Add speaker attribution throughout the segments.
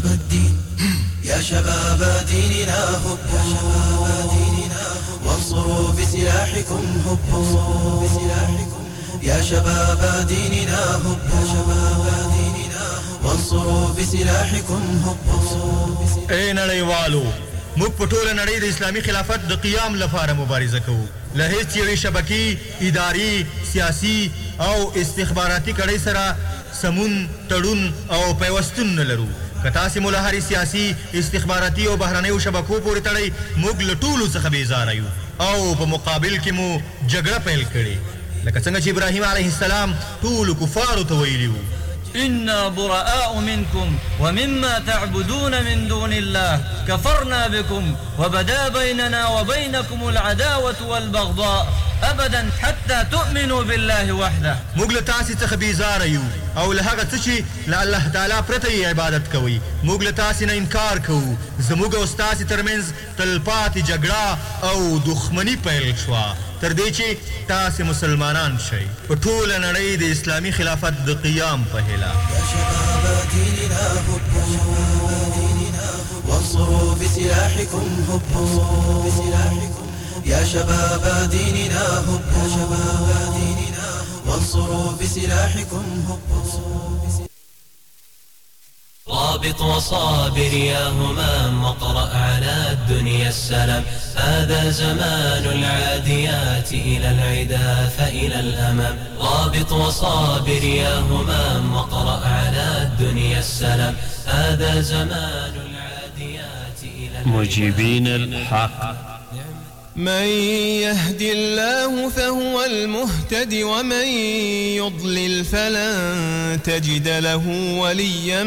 Speaker 1: شباب الدين يا شباب ديننا هبوا وانصروا بسلاحكم هبوا يا شباب ديننا هبوا وانصروا بسلاحكم هبوا
Speaker 2: اے نړیوالو موږ په ټوله نړۍ د اسلامي خلافت د قیام لپاره مبارزه کوو. له هیڅ یوې شبکې اداري سیاسي او استخباراتي کړۍ سره سمون تړون او پیوستون نه لرو که تاسې له هرې سیاسي استخباراتي أو بهرنیو شبکو پورې تړئ موږ له څخه بېزاره یو. أو په مقابل کې مو جګړه پیل کړې. لکه څنګه چې ابراهیم علیه السلام ټولو کفارو ته ویلي وو.
Speaker 3: إنا براء منكم ومما تعبدون من دون الله كفرنا بكم وبدا بيننا وبينكم العداوة والبغضاء. أبدا حتى تؤمنوا بالله وحده.
Speaker 2: موږ له تاسې څخه بیزاره یو. او له هغه څه چې له الله تعالی پرته یې عبادت کوئ. موږ له تاسې نه انکار کوو. زموږ او ستاسې ترمنځ تلپاتې جګړه او دښمني پیل شوه. تر دې چې تاسې مسلمانان شئ. په ټوله نړۍ د اسلامي خلافت د قیام په هیله.
Speaker 1: يا شباب ديننا هبوا وانصروا بسلاحكم هبوا يا شباب ديننا هبوا وانصروا بسلاحكم هبوا
Speaker 4: رابط وصابر يا همام واقرأ على الدنيا السلام. هذا زمان العاديات إلى العدا فإلى الأمام. رابط وصابر يا همام واقرأ على الدنيا السلام. هذا زمان العاديات إلى
Speaker 5: مجيبين الحق.
Speaker 6: من يهد الله فهو المهتد ومن يضلل فلن تجد له وليا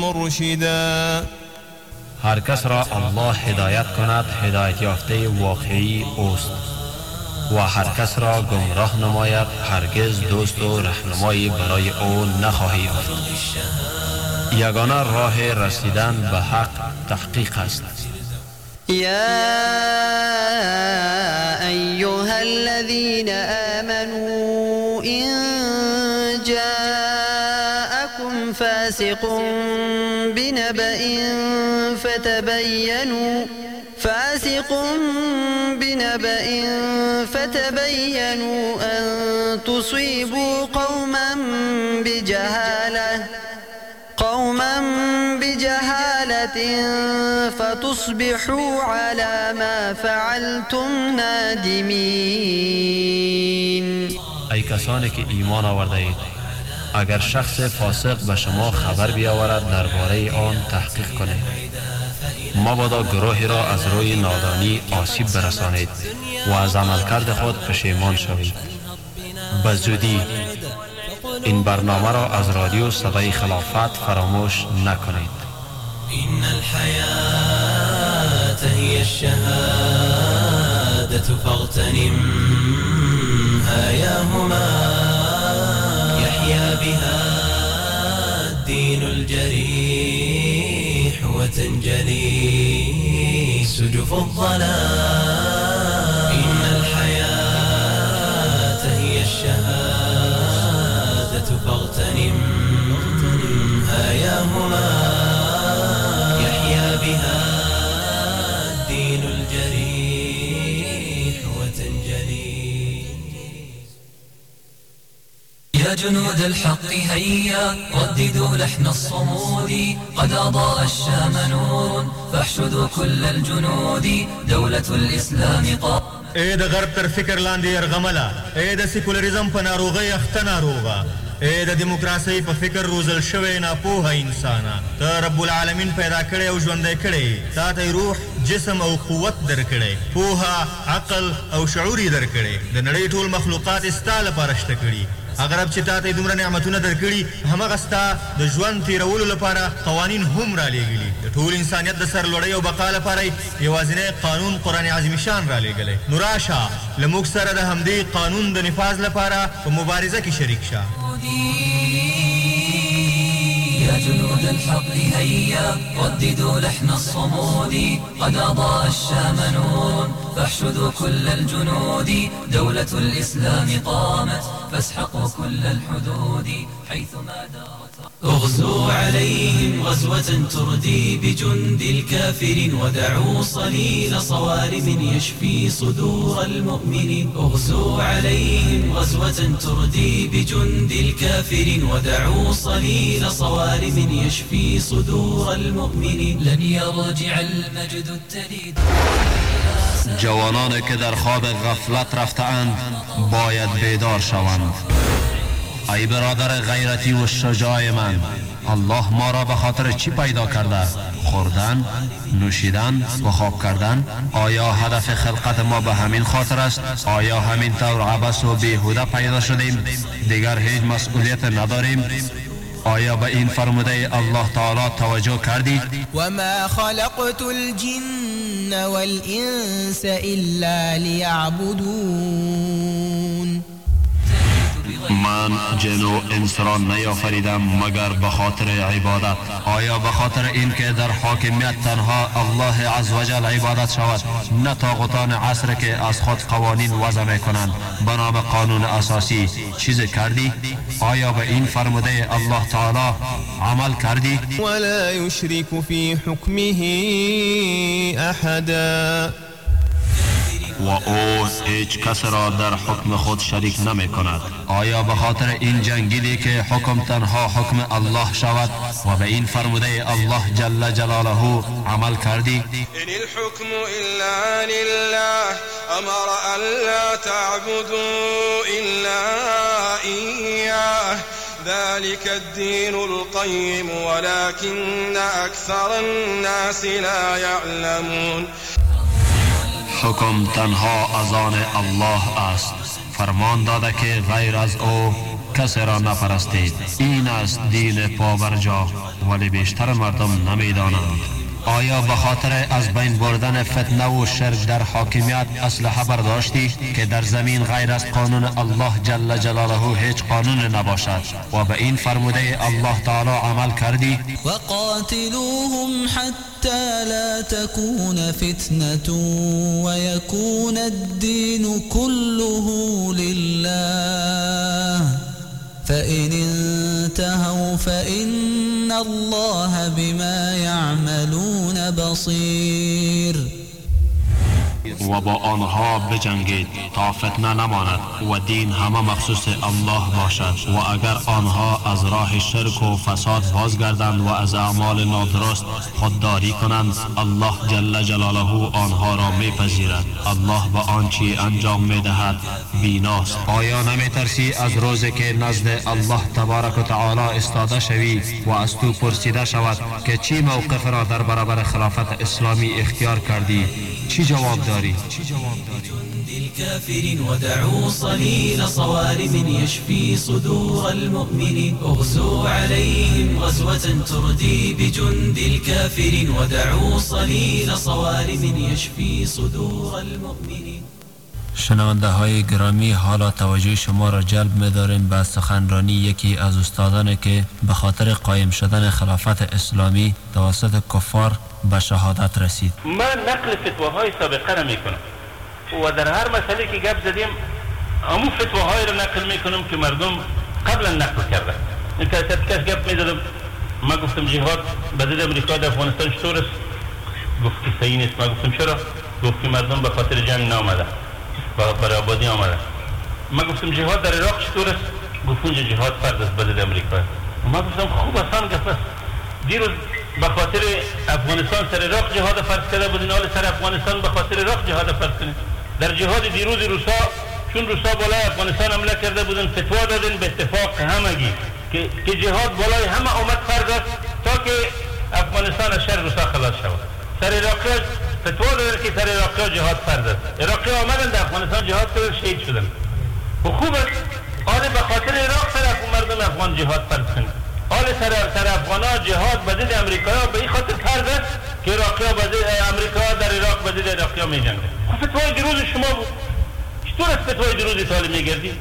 Speaker 6: مرشدا.
Speaker 5: هر کس را الله هدایت کند هدایت یافته واقعی اوست. و هر کس را گمراه نماید هرگز دوست و رهنمایی برای أو نخواهی یافت. یگانه راه رسیدن به حق تحقیق است.
Speaker 7: يا أيها الذين آمنوا إن جاءكم فاسق بنبأ فتبينوا فاسق بنبأ فتبينوا أن تصيبوا قوما بجهالة فتصبحوا على ما فعلتم نادمين
Speaker 5: ای کسانی که ایمان آورده اید اگر شخص فاسق به شما خبر بیاورد درباره آن تحقیق کنید. مبادا گروهی را از روی نادانی آسیب برسانید و از عملکرد خود پشیمان شوید. به زودی این برنامه را از رادیو صدای خلافت فراموش نکنید.
Speaker 4: إن الحياة هي الشهادة فاغتنمها يا هما يحيا بها الدين الجريح وتنجلي سجف الظلام
Speaker 8: جنود الحق هيا رددوا لحن الصمود قد أضاء الشام نور فاحشدوا كل الجنود دولة الإسلام قام
Speaker 2: اے د غرب تر فکر لاندې يرغمله اے د سیکولریزم په ناروغۍ اخته ناروغه اے د دیموکراسۍ په فکر روزل شوی ناپوهه انسانه ته رب العالمین پیدا کړی او ژوندی کړی تا ته روح جسم او قوت درکړی پوهه عقل او شعور یې درکړی د نړۍ ټول مخلوقات ستا لپاره شته کړي هغه رب چې تا ته دومره نعمتونه درکړي همغه ستا د ژوند تیرولو لپاره قوانین هم را لېږلي د ټول انسانیت د سرلوړۍ او بقا لپاره یوازینی قانون قرآن عظیم شان را لېږلی نو راشه له موږ سره د همدې قانون د نفاذ لپاره په مبارزه کې شریک شه
Speaker 8: يا جنود الحق هيا رددوا لحن الصمود قد أضاء الشام نور فاحشدوا كل الجنود دولة الإسلام قامت فاسحقوا كل الحدود حيثما دارت
Speaker 4: اغزوا عليهم غزوة تردي بجند الكافرين ودعوا صليل صوارم يشفي صدور المؤمنين. اغزوا عليهم غزوة تردي بجند الكافرين ودعوا صليل صوارم يشفي صدور المؤمنين.
Speaker 8: لن يرجع المجد التليد
Speaker 5: جوانانی که در خواب غفلت رفتهاند باید بیدار شوند. ای برادر غیرتی و شجاع من الله ما را به خاطر چی پیدا کرده خوردن نوشیدن و خواب کردن آیا هدف خلقت ما به همین خاطر است آیا همین طور عبس و بیهوده پیدا شدیم دیگر هیچ مسئولیت نداریم آیا به این فرموده الله تعالی توجه کردی
Speaker 6: وما خلقت الجن والإنس إلا ليعبدون
Speaker 5: من جن و انس را نیافریدم مگر به خاطر عبادت. آیا به خاطر این که در حاکمیت تنها الله عزوجل عبادت شود نه طاغوتان عصر که از خود قوانین وضع می کنند به نام قانون اساسی چیز کردی؟ آیا به این فرموده الله تعالی عمل کردی؟
Speaker 6: ولا يشرك في حكمه أحدا
Speaker 5: و أو هیچ کس را در حکم خود شریک نمی کند آیا به خاطر این جنگیدی که حکم تنها حکم الله شود و به این فرموده الله جل جلاله عمل کردی؟
Speaker 9: إن الحكم إلا لله أمر ألا تعبدوا إلا إياه. ذلك الدين القيم ولكن أكثر الناس لا يعلمون.
Speaker 5: حکم تنها از آن الله است. فرمان داده که غیر از او کسی را نپرستید. این است دین پابرجا ولی بیشتر مردم نمی‌دانند. آیا به خاطر از بین بردن فتنه و شرک در حاکمیت اسلحه برداشتی که در زمین غیر از قانون الله جل جلاله هیچ قانون نباشد؟ و به این فرموده الله تعالی عمل کردی؟
Speaker 10: وقاتلوهم حتى لا تكون فتنة ويكون الدين كله لله. فإن انتهوا فإن الله بما يعملون بصير
Speaker 5: و با آنها بجنگید. تا فتنه نماند و دین همه مخصوص الله باشد. و اگر آنها از راه شرک و فساد بازگردند و از اعمال نادرست خودداری کنند الله جل جلاله آنها را میپذیرد. الله به آنچه انجام می‌دهد بیناست. آیا نمی ترسی از روزی که نزد الله تبارک و تعالی استاده شوی و از تو پرسیده شود که چی موقف را در برابر خلافت اسلامی اختیار کردی؟ چی جواب داری؟
Speaker 4: جند الكافرين ودعوا صليل صوارم يشفي صدور المؤمنين. اغزوا عليهم غزوة تردي بجند الكافرين. ودعوا صليل صوارم يشفي صدور المؤمنين.
Speaker 5: شنونده های گرامی حالا توجه شما را جلب می داریم به سخنرانی یکی از استادانی که به خاطر قایم شدن خلافت اسلامی توسط کفار به شهادت رسید.
Speaker 11: ما نقل فتواهای سابقه را می‌کنم. و در هر مسئله که گپ زدیم همون فتواهای را نقل می‌کنم که مردم قبلا نقل کرده این که کس گپ می‌زدم ما گفتم جهاد به ضد امریکا در افغانستان چطور است؟ گفت که صحیح نیست. ما گفتم چرا؟ گفت که مردم به خاطر جنگ نامده برای آبادی آمده. ما گفتم جهاد در عراق چطور است؟ گفت جهاد فرد است به ضد امریکا ما گفتم خوب آسان است. دیروز به خاطر افغانستان سر عراق جهاد فرض کرده بودین حال سر افغانستان به خاطر عراق جهاد فرض کنید در جهاد دیروز روسا چون روسا بالای افغانستان حمله کرده بودن فتوا دادن به اتفاق همگی که که جهاد بالای همه آمد فرض است تا که افغانستان از شر روسا خلاص شود. سر عراقی فتوا دادن که سر عراقی جهاد فرض است. عراقی آمدن افغانستان جهاد کردن شهید شدن. و خوب است آره به خاطر عراق سر مردم افغان جهاد فرض کنید حال سر سر افغانا جهاد به ضد امریکا به این خاطر است که عراقی ضد امریکا در عراق به ضد عراقی می جنگه خب فتوای شما بود. چطور از فتوای دیروز ایتالی میگردی؟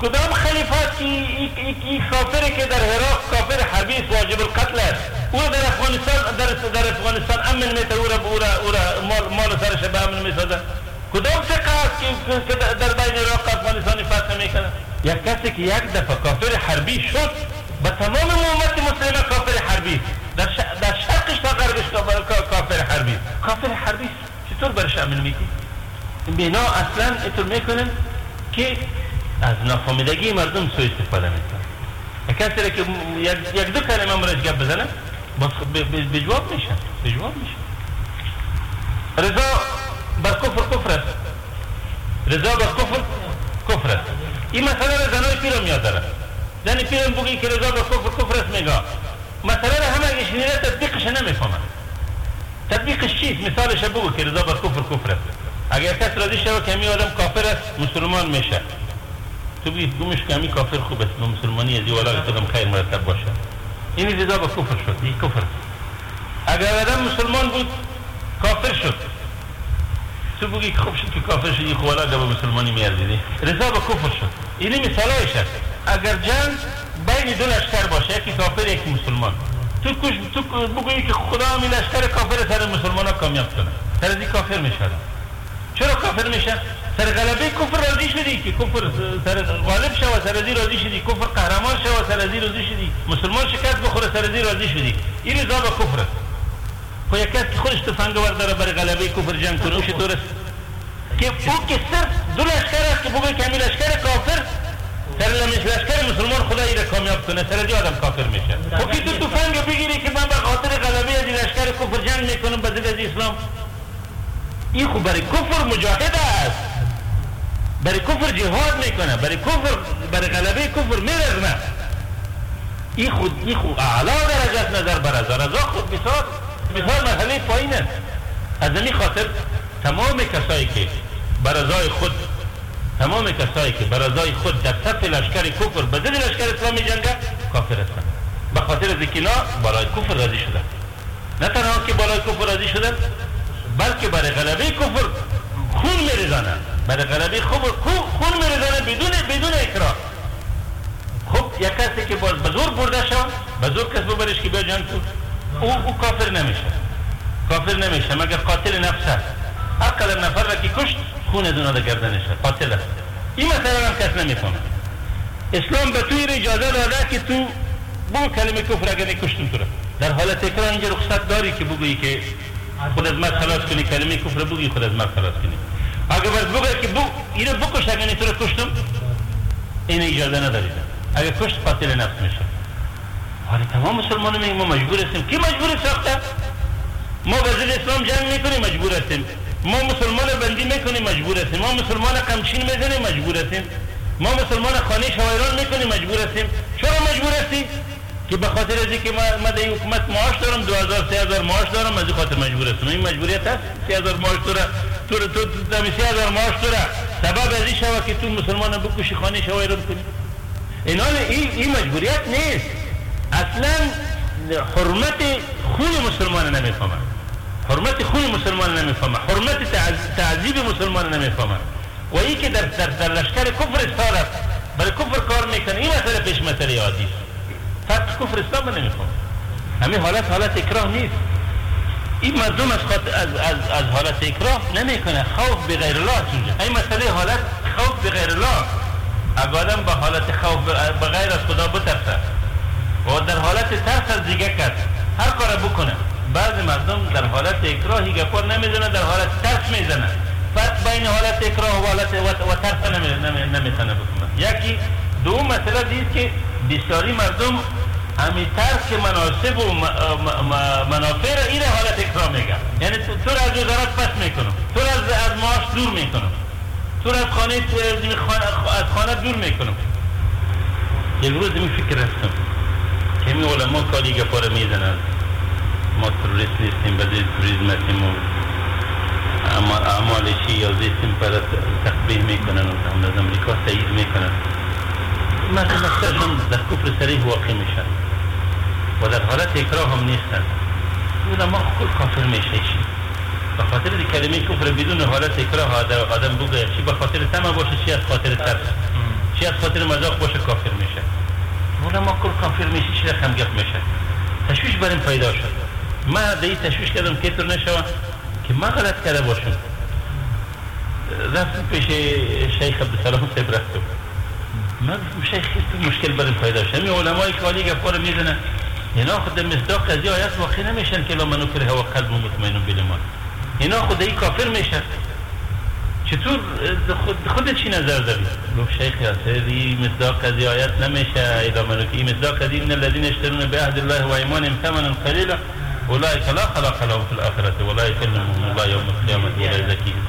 Speaker 11: کدام خلیفات که این کافری که در عراق کافر است واجب القتل است؟ او در افغانستان در در افغانستان امن میته او را او را مال مال سرش به امن می‌سازه کدام فقه است که در بین عراق افغانستان فتح می‌کنه یک کسی که یک دفعه کافر حربی شد به تمام امت مسلمه کافر حربی. در, ش... در شرقش تا غربش کافر حربی. کافر حربی چطور برش امن میگی؟ بنا اصلا اینطور می‌کنن که از نفهمیدگی مردم سو استفاده می‌کنن. کسی که یک دو کلمه مرش گپ بزنه به جواب میشه. به جواب میشه. رضا بر کفر کفر است. رضا بر کفر کفر است. این مسئله را زنای پیرم یاد داره. زن پیرم بگی که رضا بر کفر کفر است میگه را همه شنیده تطبیقش نمی‌فهمه تطبیقش چیست مثالش بگو که رضا بر کفر کفر است اگر کس راضی شود که همین آدم کافر است مسلمان میشه تو بگی گمش که همین کافر خوب است مسلمانی از والا کدام خیر مرتب باشه این رضا به کفر شد این کفر اگر آدم مسلمان بود کافر شد تو بگی خوب شد که کافر شد این خوالا به مسلمانی میارزیدی رضا به کفر شد این مثالایش است اگر جنگ بین دو لشکر باشه یکی کافر یکی مسلمان. تو کش تو بگویی که خدا همین لشکر کافر سر مسلمان ها کامیاب کنه. سر از کافر میشه چرا کافر میشه؟ سر غلبه کفر راضی شدی که کفر سر غالب شو سر ازی راضی شدی. کفر قهرمان شو سر ازی راضی شدی. مسلمان شکست بخوره سر ازی راضی شدی. این رضا به کفر خو یک کس خودش تفنگ ورداره برای غلبه کفر جنگ کنه درست که او که صرف دو لشکر است که بگوی که همین لشکر کافر سر لشکر مسلمان خدا ایره کامیاب کنه سر آدم کافر میشه خب که تو تفنگ بگیری که من به خاطر غلبه از لشکر کفر جنگ می‌کنم به از اسلام این خب برای کفر مجاهد است برای کفر جهاد می‌کنه برای کفر برای غلبه کفر میرغنه این خود این خود اعلا درجه نظر بر از رضا خود بسیار بسیار مرحله پایین است از این خاطر تمام کسایی که بر رضای خود تمام کسایی که بر رضای خود در صف لشکر کفر به ضد لشکر اسلام جنگه کافر هستند به خاطر از اینا بالای کفر راضی شدن. نه تنها که بالای کفر راضی شدن بلکه برای غلبه کفر خون میریزانه برای غلبه کفر خون میریزانه بدون بدون اکراه. خب یک کسی که باز بزرگ برده شد بزرگ کس ببرش که بیا جنگ تو او, او کافر نمیشه. کافر نمیشه مگر قاتل نفسه هر قدر نفر را که کشت خون دونه ده گردنشه قاتل است این مثلا هم کس نمی‌فهمه. اسلام به توی اجازه داده که تو بو کلمه کفر اگر نکشتن تو را در حالت اکراه اینجا رخصت داری که بگویی که خود از مرد خلاص کنی کلمه کفر بگی خود از مرد خلاص کنی. اگر برد بگه که بو اینو بکش اگر تو را کشتم این اجازه ندارید اگر کشت قاتل نفس میشه حالا تمام مسلمان ما مجبور هستیم کی مجبور ساخته؟ ما وزیر اسلام جنگ می‌کنیم مجبور هستیم. ما مسلمان بندی می‌کنیم مجبور هستیم. ما مسلمان قمچین می‌زنیم مجبور هستیم. ما مسلمان خانه شوایران می‌کنیم مجبور هستیم. چرا مجبور هستیم که به خاطر از اینکه ما در حکومت معاش دارم 2000 3000 معاش دارم از خاطر مجبور هستم. این مجبوریت هست؟ 3000 معاش تو تو تو 3000 معاش تو سبب از این شوه که تو مسلمان بکشی خانه شوایران کنی. اینا این این مجبوریت نیست. اصلا حرمت خون مسلمان نمی‌فهمه حرمت خون مسلمان نمی‌فهمه. حرمت تعذیب مسلمان نمی‌فهمه. و این که در, در, در لشکر کفر استاره برای کفر کار می‌کنه. این مسئله پیش مسئله عادی است. فقط کفر اسلام نمی‌فهمه. همین حالت حالت اکراه نیست. این مردم از, از, از, از حالت اکراه نمی‌کنه. خوف به غیر الله اینجا این مسئله حالت خوف به غیر الله. اگر آدم به حالت خوف به غیر از خدا بترسه. و در حالت ترس از دیگه کرد هر کار بکنه. بعض مردم در حالت اکراهی گپار نمی‌زنه در حالت ترس می‌زنه فرق بین حالت اکراه و حالت و, ترس نمی‌تونه بکنه. یکی دو مسئله دیست که بسیاری مردم همین ترس که مناسب و منافع را این حالت اکراه میگه. یعنی تو را از وزارت پس می‌کنم. تو را از, از معاش دور می‌کنم. تو را از خانه از خانه دور می‌کنم. یک روز می فکر رفتم. که می علما کاری گپاره می‌زنن ما تروریست نیستیم به توریزم هستیم و اعمالشی یا زیستیم پر تقبیه می‌کنن و از امریکا تایید می‌کنن مردم اکثرشون در کفر سریح واقع میشن و در حالت اکراه هم نیستن علما خود کافر میشه به خاطر کلمه کفر بدون حالت اکراه آدم بگه چی به خاطر تمام باشه چی از خاطر ترس چی از خاطر مذاق باشه کافر میشه علما کل کافر میشه چی رقم گپ میشه تشویش بریم پیدا شد ما در تشویش کردم که طور نشوم که ما غلط کرده باشم رفتم پیش شیخ عبدالسلام صاحب رفتم ما گفتم شیخ مشکل بریم پیدا شد. همین علمای که حالی گفت رو اینا خود مصداق از آیات واقع نمیشن که لا منو کره و قلب مطمئن بالایمان اینا خود ای کافر میشن. چطور خود چی نظر داری؟ گفت شیخ یاسری مصداق از آیات نمیشه. اذا منو که این مصداق از این الذين يشترون بعهد الله و ایمانهم ثمنا قليلا أولئك لا خلاق لهم في الآخرة ولا يكلمهم الله يوم القيامة ولا يزكيهم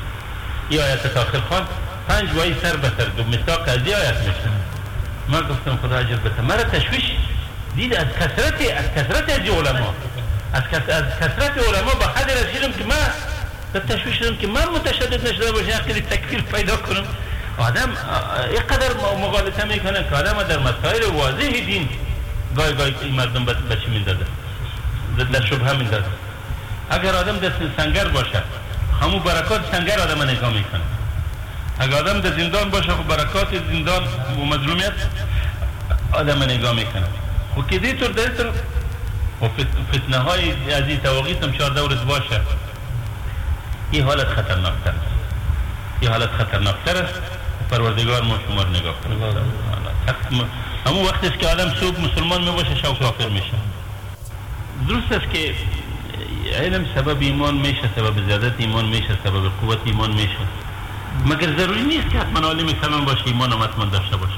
Speaker 11: این آیت تاخر خان پنج وای سر به سر دو مصداق از آیت میشه ما گفتم خدا أجر بده مرا تشویش دید از کثرت از کثرت از علما از از کثرت علما به حد رسیدم که من به تشویش شدم که من متشدد نشده باشم خیلی تکفیر پیدا کنم. آدم اینقدر مغالطه میکنه که آدم در مسائل واضح دین. گای گای این مردم به چی در شبه میندازه اگر آدم دست سنگر باشه همو برکات سنگر آدم نگاه می‌کنه۔ اگر آدم در زندان باشه خب برکات زندان و مظلومیت آدم نگاه می‌کنه۔ و که دی طور در طور و فتنه های از این تواقیت هم چهار دورت باشه. این حالت خطرناکتر است. این حالت خطرناکتر است. پروردگار ما شما رو نگاه کنه. همون وقت است که آدم صبح مسلمان می باشه شو کافر میشه. درست است که علم سبب ایمان میشه سبب زیادت ایمان میشه سبب قوت ایمان میشه. مگر ضروری نیست که حتما عالم کلام باشه ایمان هم حتما داشته باشه؟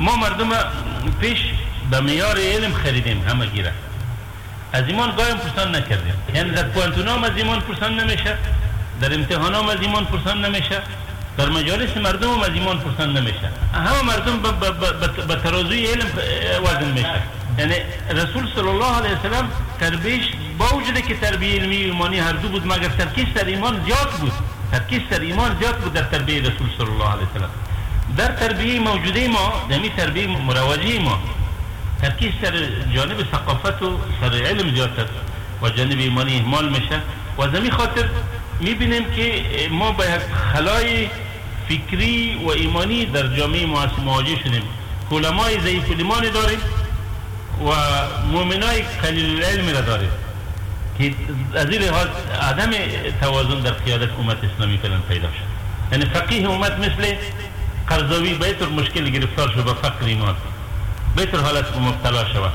Speaker 11: ما مردم پیش به میار علم خریدیم همه گیره. از ایمان قایم پرسان نکردیم. یعنی در پوانتون هم از ایمان پرسان نمیشه در امتحان هم از ایمان پرسان نمیشه. در مجالس مردم هم از ایمان پرسان نمیشه. همه مردم به ترازوی علم وزن میشه. یعنی رسول صلی الله علیه وسلم تربیش با وجود که تربیه علمی ایمانی هر دو بود مگر ترکیز در ایمان زیاد بود؟ ترکیز در ایمان زیاد بود در تربیه رسول صلی الله علیه وسلم. در تربیه موجوده ما دمی تربیه مروجه ما ترکیز سر جانب ثقافت و سر علم زیادتر و جانب ایمانی اهمال میشه. و زمین خاطر می‌بینیم که ما یک خلای فکری و ایمانی در جامعه معاصر مواجه شدیم. علمای ضعیف ایمان داریم و مؤمنای قلیل العلم را داریم که از این لحاظ عدم توازن در قیادت امت اسلامی فعلا پیدا شد. یعنی فقیه امت مثل قرضاوی طور مشکل گرفتار شد به فقر ایمان. طور حالت مبتلا شود.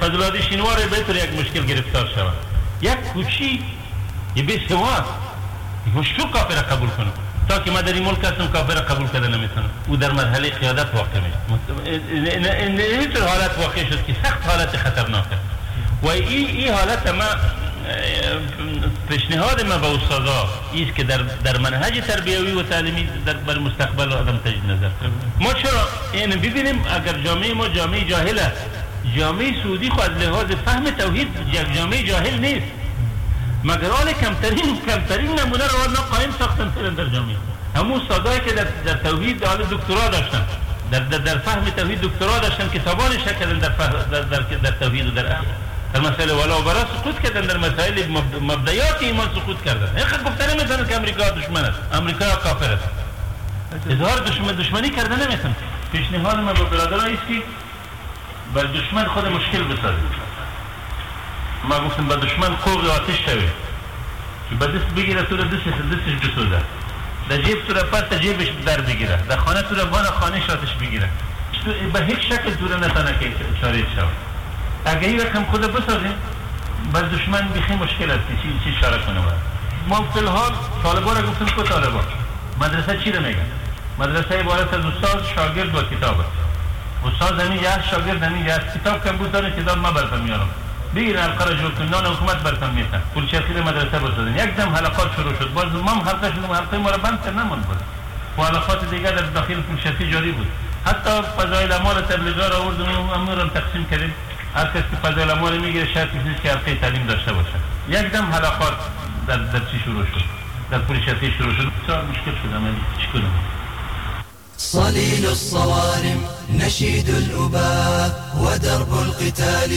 Speaker 11: فضلادی شینوار طور یک مشکل گرفتار شود. یک کوچی یه به سوا مشکل کافر قبول کنم تا که ما در این ملک هستم کافر قبول کرده نمی‌تونم. او در مرحله قیادت واقع میشه. این حالت واقع شد که سخت حالت خطرناکه و این ای حالت ما پیشنهاد ما به استادا است که در در منهج تربیوی و تعلیمی در بر مستقبل آدم تجدید نظر ما چرا؟ این ببینیم اگر جامعه ما جامعه جاهله جامعه سعودی خود از لحاظ فهم توحید جامعه جاهل نیست. مگر آن کمترین کمترین نمونه رو آن قائم ساختن فعلا در جامعه. همون استادایی که در, در توحید حال دکترا داشتن. در, در, در فهم توحید دکترا داشتن کتابان شکل در, در, در, در توحید و در در مسئله ولا برا سقوط کردن در مسائل مبدیات ایمان سقوط کردن. این خود گفته نمی‌تونن که امریکا دشمن است. امریکا کافر است. اظهار دشمن دشمنی کرده نمیتون پیشنهاد ما به برادران است که بر دشمن خود مشکل بسازید. ما گفتم به دشمن قوق آتش شوی که به دست بگیره تو را دست دستش بسوزه. در جیب تو را پس جیبش در بگیره. در خانه تو را خانه آتش بگیره. به هیچ شکل تو را نتانه که چاره شود اگه این رقم خود بسازیم بر دشمن بخی مشکل است چی چی کنه باید. ما فی الحال طالبا را گفتیم که طالبا مدرسه چی رو میگن؟ مدرسه عبارت از استاد شاگرد و کتاب است. استاد همین یه شاگرد همین یه کتاب کم بود داره کتاب ما برتم میارم. بگیر حلقه را جور کنن حکومت برتم میتن پول شخیر مدرسه بسازن یک دم حلقات شروع شد. باز ما هم حلقه شدیم حلقه ما را بند کرد نمون بود و حلقات دیگر در داخل پول جاری بود حتی فضایل امال تبلیغا را آوردن و امور تقسیم کردیم هر کس که فضل امال میگیره شرط نیست که حلقه تعلیم داشته باشه یک دم حلقات در, در چی شروع شد. در پولیشتی شروع شد. بسیار مشکل شد من چی کنم
Speaker 1: صليل الصوارم نشيد الأباء ودرب القتال.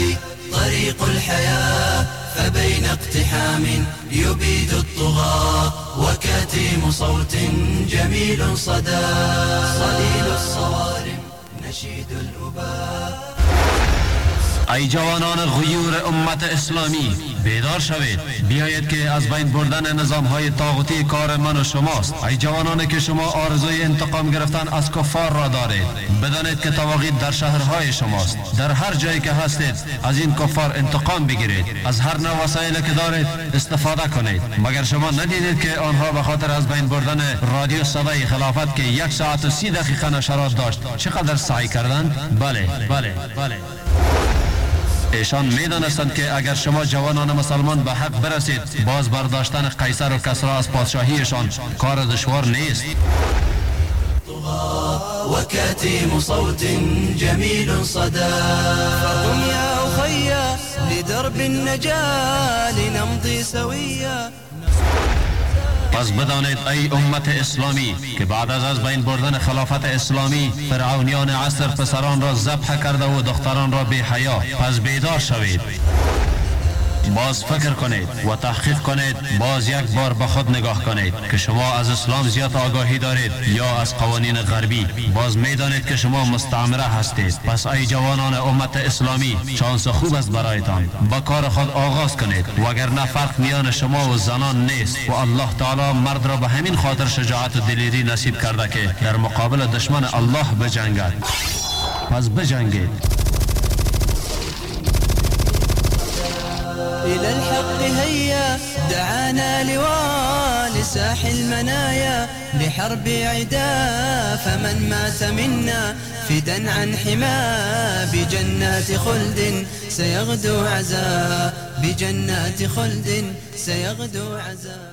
Speaker 1: طريق الحياة فبين اقتحام يبيد الطغاة وكتيم صوت جميل صدى. صليل الصوارم نشيد الأباء.
Speaker 5: ای جوانان غیور امت اسلامی بیدار شوید. بیایید که از بین بردن نظام های طاغوتی کار من و شماست. ای جوانان که شما آرزوی انتقام گرفتن از کفار را دارید بدانید که تواغیت در شهرهای شماست. در هر جایی که هستید از این کفار انتقام بگیرید. از هر نوع وسایلی که دارید استفاده کنید. مگر شما ندیدید که آنها به خاطر از بین بردن رادیو صدای خلافت که یک ساعت و سی دقیقه نشرات داشت چقدر سعی کردند؟ بله بله بله. ایشان میدانستند که اگر شما جوانان مسلمان به حق برسید باز برداشتن قیصر و کسرا از پادشاهیشان کار دشوار نیست.
Speaker 1: وكتيم صوت جميل صدى
Speaker 7: فقم يا أخي لدرب النجاة لنمضي سويا.
Speaker 5: پس بدانید ای امت اسلامی که بعد از از بین بردن خلافت اسلامی فرعونیان عصر پسران را ذبح کرده و دختران را بی حیا پس بیدار شوید. باز فکر کنید و تحقیق کنید باز یک بار به خود نگاه کنید که شما از اسلام زیاد آگاهی دارید یا از قوانین غربی. باز می‌دانید که شما مستعمره هستید. پس ای جوانان امت اسلامی شانس خوب است برایتان. با کار خود آغاز کنید. وگرنه فرق میان شما و زنان نیست و الله تعالی مرد را به همین خاطر شجاعت و دلیری نصیب کرده که در مقابل دشمن الله بجنگد. پس بجنگید.
Speaker 7: إلى الحق هيا. دعانا لواء لساح المنايا. لحرب عدا فمن مات منا. فدا عن حما بجنات خلد سيغدو عزا. بجنات خلد سيغدو عزا.